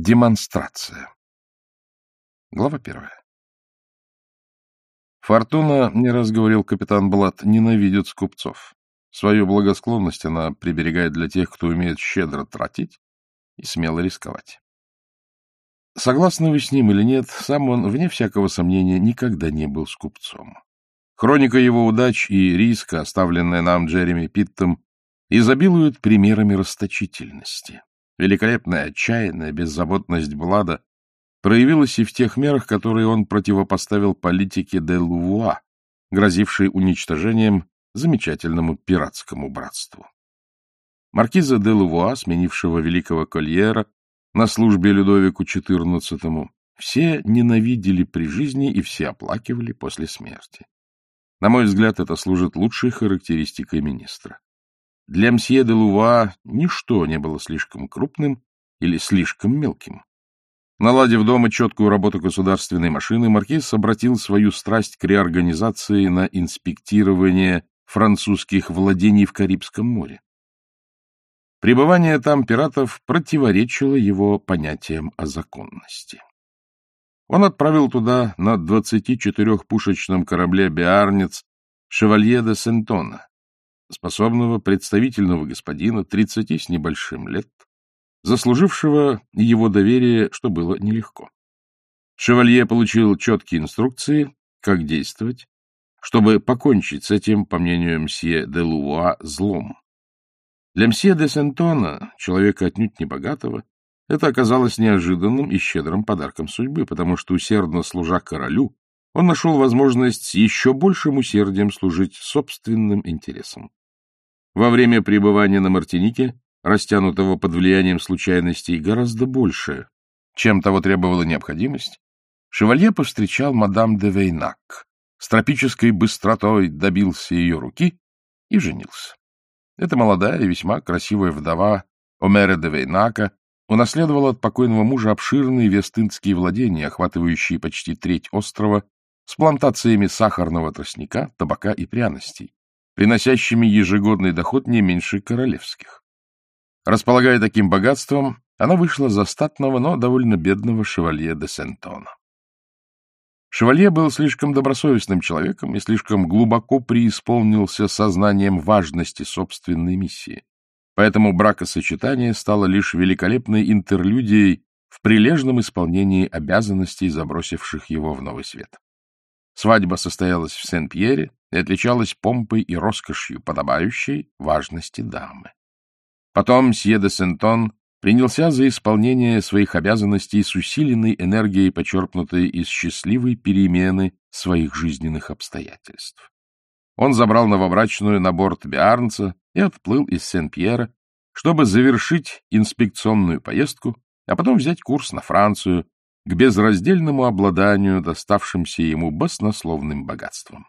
Демонстрация. Глава первая. Фортуна, не раз говорил капитан Блад, ненавидит скупцов. Свою благосклонность она приберегает для тех, кто умеет щедро тратить и смело рисковать. Согласны вы с ним или нет, сам он, вне всякого сомнения, никогда не был скупцом. Хроника его удач и риска, оставленная нам Джереми Питтом, изобилует примерами расточительности. Великолепная, отчаянная беззаботность Блада проявилась и в тех мерах, которые он противопоставил политике де Лувуа, грозившей уничтожением замечательному пиратскому братству. Маркиза де Лувуа, сменившего великого Кольера на службе Людовику XIV, все ненавидели при жизни и все оплакивали после смерти. На мой взгляд, это служит лучшей характеристикой министра. Для мсье де Лува ничто не было слишком крупным или слишком мелким. Наладив дома четкую работу государственной машины, маркиз обратил свою страсть к реорганизации на инспектирование французских владений в Карибском море. Пребывание там пиратов противоречило его понятиям о законности. Он отправил туда на 24-пушечном корабле «Биарнец» шевалье де Сентона, способного представительного господина, тридцати с небольшим лет, заслужившего его доверие, что было нелегко. Шевалье получил четкие инструкции, как действовать, чтобы покончить с этим, по мнению мсье де Луа, злом. Для мсье де Сентона, человека отнюдь небогатого, это оказалось неожиданным и щедрым подарком судьбы, потому что, усердно служа королю, он нашел возможность с еще большим усердием служить собственным интересам. Во время пребывания на Мартинике, растянутого под влиянием случайностей гораздо больше, чем того требовала необходимость, шевалье повстречал мадам де Вейнак, с тропической быстротой добился ее руки и женился. Эта молодая и весьма красивая вдова Омера де Вейнака унаследовала от покойного мужа обширные вестынские владения, охватывающие почти треть острова, с плантациями сахарного тростника, табака и пряностей приносящими ежегодный доход не меньше королевских. Располагая таким богатством, она вышла за статного, но довольно бедного шевалье де Сентона. Шевалье был слишком добросовестным человеком и слишком глубоко преисполнился сознанием важности собственной миссии. Поэтому бракосочетание стало лишь великолепной интерлюдией в прилежном исполнении обязанностей, забросивших его в новый свет. Свадьба состоялась в Сен-Пьере и отличалась помпой и роскошью, подобающей важности дамы. Потом Сье де Сентон принялся за исполнение своих обязанностей с усиленной энергией, почерпнутой из счастливой перемены своих жизненных обстоятельств. Он забрал новобрачную на борт Биарнца и отплыл из Сен-Пьера, чтобы завершить инспекционную поездку, а потом взять курс на Францию, к безраздельному обладанию доставшимся ему баснословным богатством.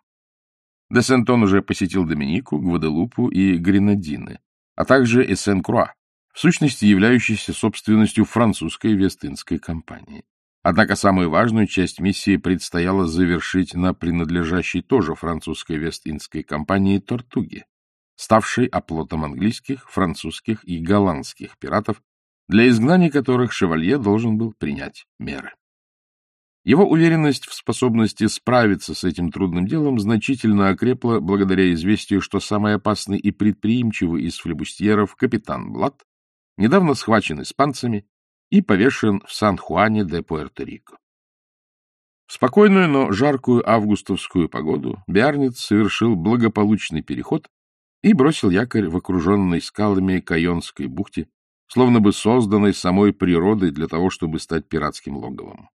Де Сентон уже посетил Доминику, Гваделупу и Гренадины, а также Эссен-Круа, в сущности являющейся собственностью французской Вестинской компании. Однако самую важную часть миссии предстояло завершить на принадлежащей тоже французской Вестинской компании Тортуге, ставшей оплотом английских, французских и голландских пиратов, для изгнания которых шевалье должен был принять меры. Его уверенность в способности справиться с этим трудным делом значительно окрепла благодаря известию, что самый опасный и предприимчивый из флебустьеров, капитан Блад, недавно схвачен испанцами и повешен в Сан-Хуане де Пуэрто-Рико. В спокойную, но жаркую августовскую погоду Биарниц совершил благополучный переход и бросил якорь в окруженной скалами Кайонской бухте, словно бы созданной самой природой для того, чтобы стать пиратским логовом.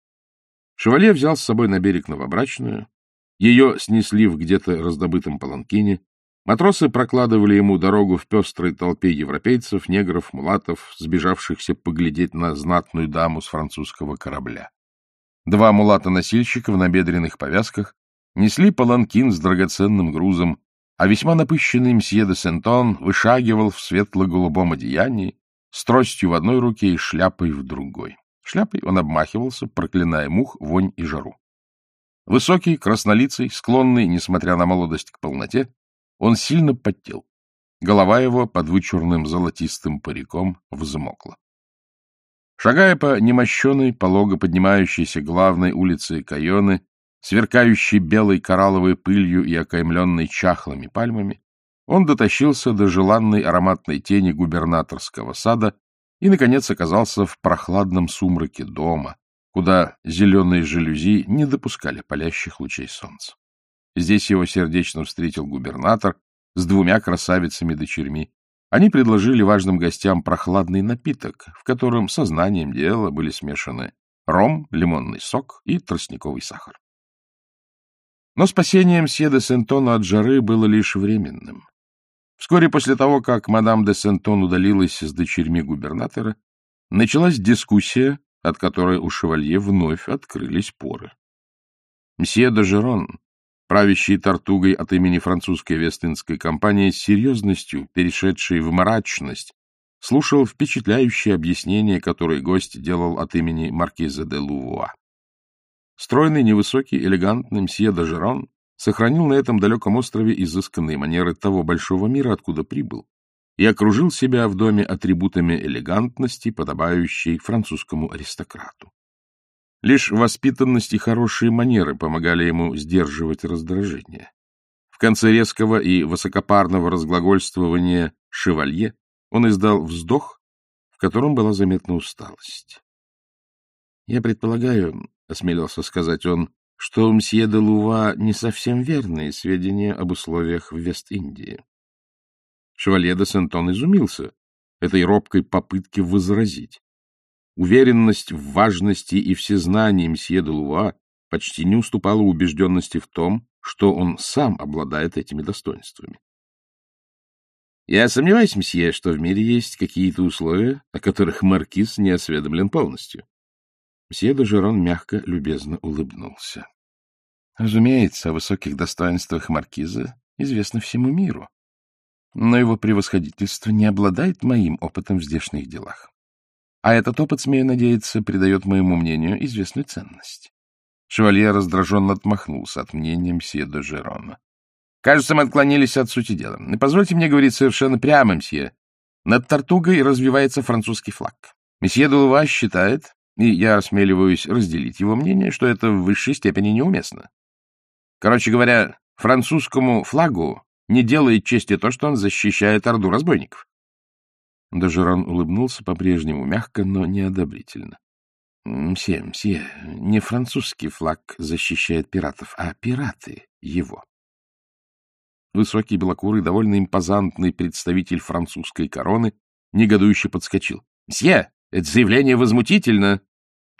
Шевалье взял с собой на берег новобрачную, ее снесли в где-то раздобытом паланкине, матросы прокладывали ему дорогу в пестрой толпе европейцев, негров, мулатов, сбежавшихся поглядеть на знатную даму с французского корабля. Два мулата-носильщика в набедренных повязках несли паланкин с драгоценным грузом, а весьма напыщенный мсье де Сентон вышагивал в светло-голубом одеянии, с тростью в одной руке и шляпой в другой. Шляпой он обмахивался, проклиная мух, вонь и жару. Высокий, краснолицый, склонный, несмотря на молодость, к полноте, он сильно подтел. Голова его под вычурным золотистым париком взмокла. Шагая по немощенной, полого поднимающейся главной улице Кайоны, сверкающей белой коралловой пылью и окаймленной чахлыми пальмами, он дотащился до желанной ароматной тени губернаторского сада и, наконец, оказался в прохладном сумраке дома, куда зеленые жалюзи не допускали палящих лучей солнца. Здесь его сердечно встретил губернатор с двумя красавицами-дочерьми. Они предложили важным гостям прохладный напиток, в котором сознанием дела были смешаны ром, лимонный сок и тростниковый сахар. Но спасением мсье де Сентона от жары было лишь временным. Вскоре после того, как мадам де Сентон удалилась с дочерьми губернатора, началась дискуссия, от которой у шевалье вновь открылись поры. Мсье де Жерон, правящий Тартугой от имени французской Вестинской компании с серьезностью, перешедшей в мрачность, слушал впечатляющие объяснения, которые гость делал от имени маркиза де Лувуа. Стройный, невысокий, элегантный мсье де Жерон сохранил на этом далеком острове изысканные манеры того большого мира, откуда прибыл, и окружил себя в доме атрибутами элегантности, подобающей французскому аристократу. Лишь воспитанность и хорошие манеры помогали ему сдерживать раздражение. В конце резкого и высокопарного разглагольствования «шевалье» он издал вздох, в котором была заметна усталость. — Я предполагаю, — осмелился сказать он, — что мсье де Лува не совсем верные сведения об условиях в Вест-Индии. Шевалье де Сентон изумился этой робкой попытке возразить. Уверенность в важности и всезнании мсье де Луа почти не уступала убежденности в том, что он сам обладает этими достоинствами. Я сомневаюсь, мсье, что в мире есть какие-то условия, о которых маркиз не осведомлен полностью. Мсье де мягко, любезно улыбнулся. Разумеется, о высоких достоинствах маркиза известно всему миру, но его превосходительство не обладает моим опытом в здешних делах. А этот опыт, смею надеяться, придает моему мнению известную ценность. Шевалье раздраженно отмахнулся от мнения мсье де Жерона. — Кажется, мы отклонились от сути дела. Позвольте мне говорить совершенно прямо, мсье. Над Тартугой развивается французский флаг. Месье Дулва считает, и я осмеливаюсь разделить его мнение, что это в высшей степени неуместно. Короче говоря, французскому флагу не делает чести то, что он защищает орду разбойников. Дожерон улыбнулся по-прежнему мягко, но неодобрительно. — Мсье, мсье, не французский флаг защищает пиратов, а пираты его. Высокий, белокурый, довольно импозантный представитель французской короны негодующе подскочил. — Мсье, это заявление возмутительно!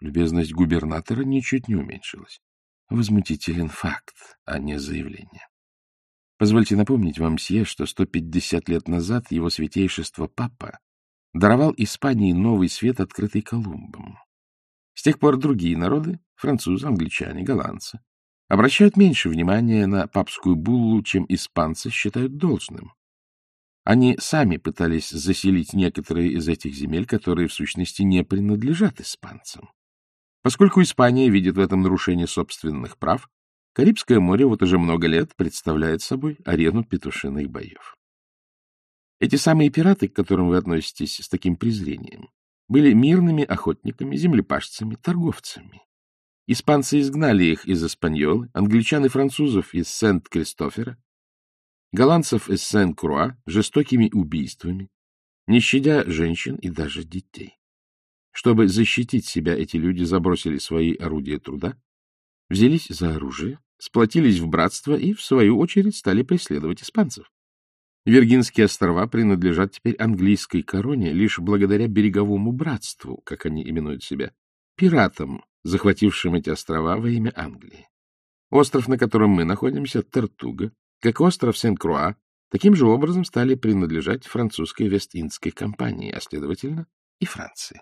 Любезность губернатора ничуть не уменьшилась. Возмутителен факт, а не заявление. Позвольте напомнить вам, мсье, что 150 лет назад его святейшество Папа даровал Испании новый свет, открытый Колумбом. С тех пор другие народы, французы, англичане, голландцы, обращают меньше внимания на папскую буллу, чем испанцы считают должным. Они сами пытались заселить некоторые из этих земель, которые в сущности не принадлежат испанцам. Поскольку Испания видит в этом нарушение собственных прав, Карибское море вот уже много лет представляет собой арену петушиных боев. Эти самые пираты, к которым вы относитесь с таким презрением, были мирными охотниками, землепашцами, торговцами. Испанцы изгнали их из Испаньолы, англичан и французов из Сент-Кристофера, голландцев из Сен-Круа жестокими убийствами, не щадя женщин и даже детей. Чтобы защитить себя, эти люди забросили свои орудия труда, взялись за оружие, сплотились в братство и, в свою очередь, стали преследовать испанцев. Виргинские острова принадлежат теперь английской короне лишь благодаря береговому братству, как они именуют себя, пиратам, захватившим эти острова во имя Англии. Остров, на котором мы находимся, Тартуга, как остров Сен-Круа, таким же образом стали принадлежать французской Вест-Индской компании, а, следовательно, и Франции.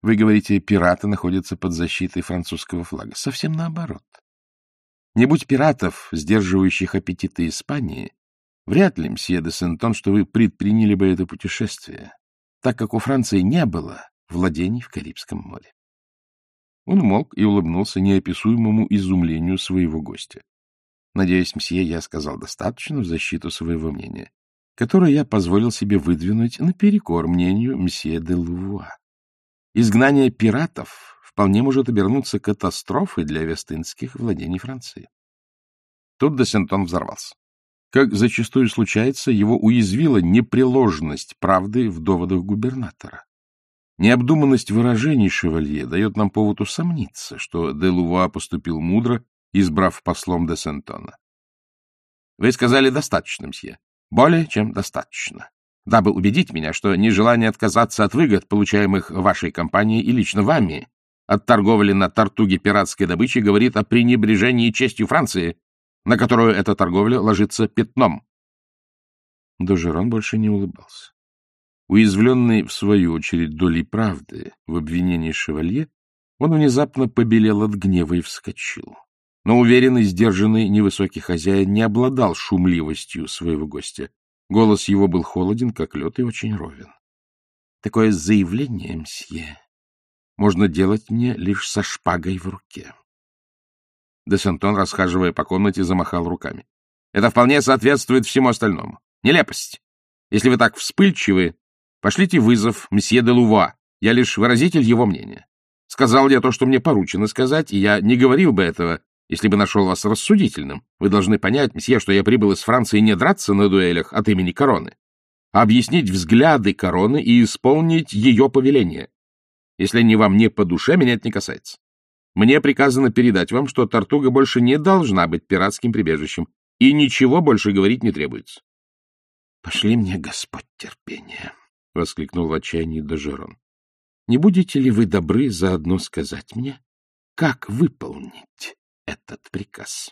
Вы говорите, пираты находятся под защитой французского флага. Совсем наоборот. Не будь пиратов, сдерживающих аппетиты Испании, вряд ли, мсье де Сентон, что вы предприняли бы это путешествие, так как у Франции не было владений в Карибском море. Он мог и улыбнулся неописуемому изумлению своего гостя. Надеюсь, мсье, я сказал достаточно в защиту своего мнения, которое я позволил себе выдвинуть наперекор мнению мсье де Лувуа. изгнание пиратов вполне может обернуться катастрофой для вестынских владений Франции. Тут Десентон взорвался. Как зачастую случается, его уязвила непреложность правды в доводах губернатора. Необдуманность выражений шевалье дает нам повод усомниться, что де Лува поступил мудро, избрав послом де Сентона. — Вы сказали достаточно, мсье. Более чем достаточно. Дабы убедить меня, что нежелание отказаться от выгод, получаемых вашей компанией и лично вами, от торговли на тартуге пиратской добычи, говорит о пренебрежении честью Франции, на которую эта торговля ложится пятном. Дожерон больше не улыбался. Уязвленный, в свою очередь, долей правды в обвинении шевалье, он внезапно побелел от гнева и вскочил. Но уверенный, сдержанный, невысокий хозяин не обладал шумливостью своего гостя. Голос его был холоден, как лед, и очень ровен. — Такое заявление, мсье, можно делать мне лишь со шпагой в руке. Де Сентон, расхаживая по комнате, замахал руками. — Это вполне соответствует всему остальному. Нелепость. Если вы так вспыльчивы, пошлите вызов мсье де Лува. Я лишь выразитель его мнения. Сказал я то, что мне поручено сказать, и я не говорил бы этого, если бы нашел вас рассудительным. Вы должны понять, мсье, что я прибыл из Франции не драться на дуэлях от имени короны, а объяснить взгляды короны и исполнить ее повеление. Если они вам не по душе, меня это не касается. Мне приказано передать вам, что Тартуга больше не должна быть пиратским прибежищем, и ничего больше говорить не требуется. — Пошли мне, Господь, терпение! — воскликнул в отчаянии Дожерон. — Не будете ли вы добры заодно сказать мне, как выполнить этот приказ?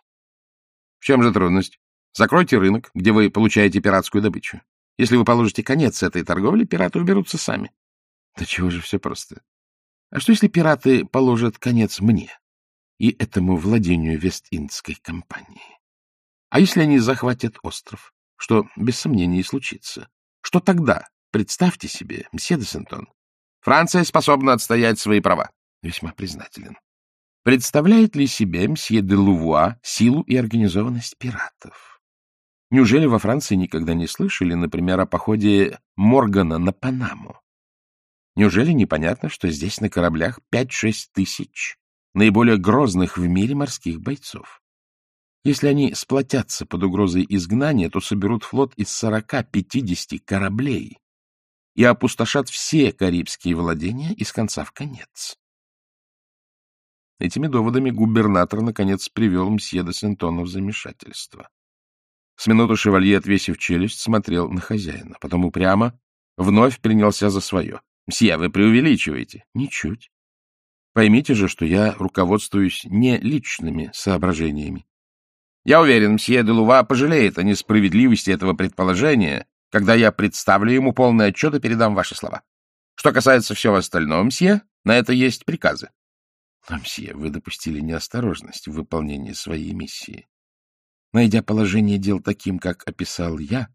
— В чем же трудность? Закройте рынок, где вы получаете пиратскую добычу. Если вы положите конец этой торговле, пираты уберутся сами. Да чего же все просто. А что, если пираты положат конец мне и этому владению Вест-Индской компании? А если они захватят остров, что без сомнений и случится? Что тогда? Представьте себе, мсье де Сентон. Франция способна отстоять свои права. Весьма признателен. Представляет ли себе мсье де Лувуа силу и организованность пиратов? Неужели во Франции никогда не слышали, например, о походе Моргана на Панаму? Неужели непонятно, что здесь на кораблях 5-6 тысяч наиболее грозных в мире морских бойцов? Если они сплотятся под угрозой изгнания, то соберут флот из 40-50 кораблей и опустошат все карибские владения из конца в конец. Этими доводами губернатор, наконец, привел мсье де Сентона в замешательство. С минуту шевалье, отвесив челюсть, смотрел на хозяина, потом упрямо вновь принялся за свое. — Мсье, вы преувеличиваете. — Ничуть. Поймите же, что я руководствуюсь не личными соображениями. Я уверен, мсье де Лува пожалеет о несправедливости этого предположения, когда я представлю ему полный отчет и передам ваши слова. Что касается всего остального, мсье, на это есть приказы. Мсье, вы допустили неосторожность в выполнении своей миссии. Найдя положение дел таким, как описал я,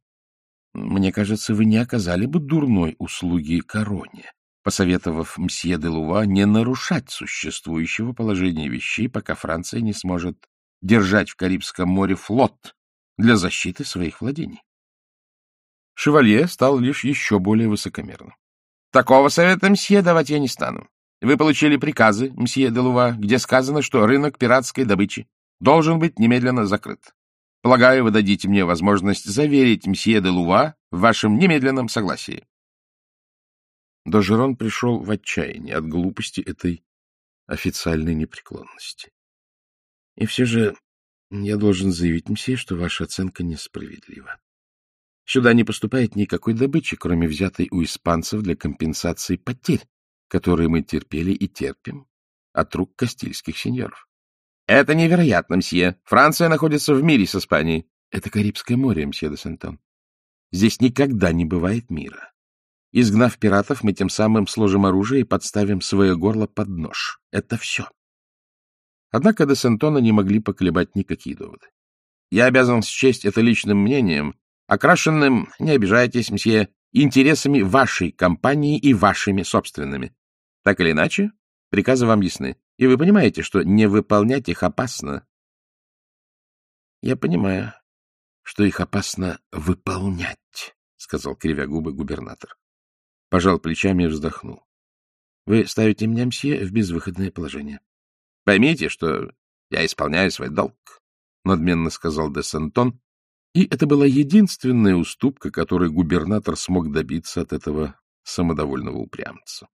мне кажется, вы не оказали бы дурной услуги короне, посоветовав мсье де Лува не нарушать существующего положения вещей, пока Франция не сможет держать в Карибском море флот для защиты своих владений. Шевалье стал лишь еще более высокомерным. — Такого совета, мсье, давать я не стану. Вы получили приказы, мсье де Лува, где сказано, что рынок пиратской добычи должен быть немедленно закрыт. Полагаю, вы дадите мне возможность заверить мсье де Лува в вашем немедленном согласии. Дожерон пришел в отчаяние от глупости этой официальной непреклонности. И все же я должен заявить мсье, что ваша оценка несправедлива. Сюда не поступает никакой добычи, кроме взятой у испанцев для компенсации потерь, которые мы терпели и терпим от рук кастильских сеньоров. — Это невероятно, мсье. Франция находится в мире с Испанией. — Это Карибское море, мсье де Сентон. Здесь никогда не бывает мира. Изгнав пиратов, мы тем самым сложим оружие и подставим свое горло под нож. Это все. Однако де Сентона не могли поколебать никакие доводы. Я обязан счесть это личным мнением, окрашенным, не обижайтесь, мсье, интересами вашей компании и вашими собственными. Так или иначе, приказы вам ясны. И вы понимаете, что не выполнять их опасно. Я понимаю, что их опасно выполнять, — сказал, кривя губы, губернатор. Пожал плечами и вздохнул. Вы ставите меня, мсье, в безвыходное положение. — Поймите, что я исполняю свой долг, — надменно сказал де Сентон, и это была единственная уступка, которой губернатор смог добиться от этого самодовольного упрямца.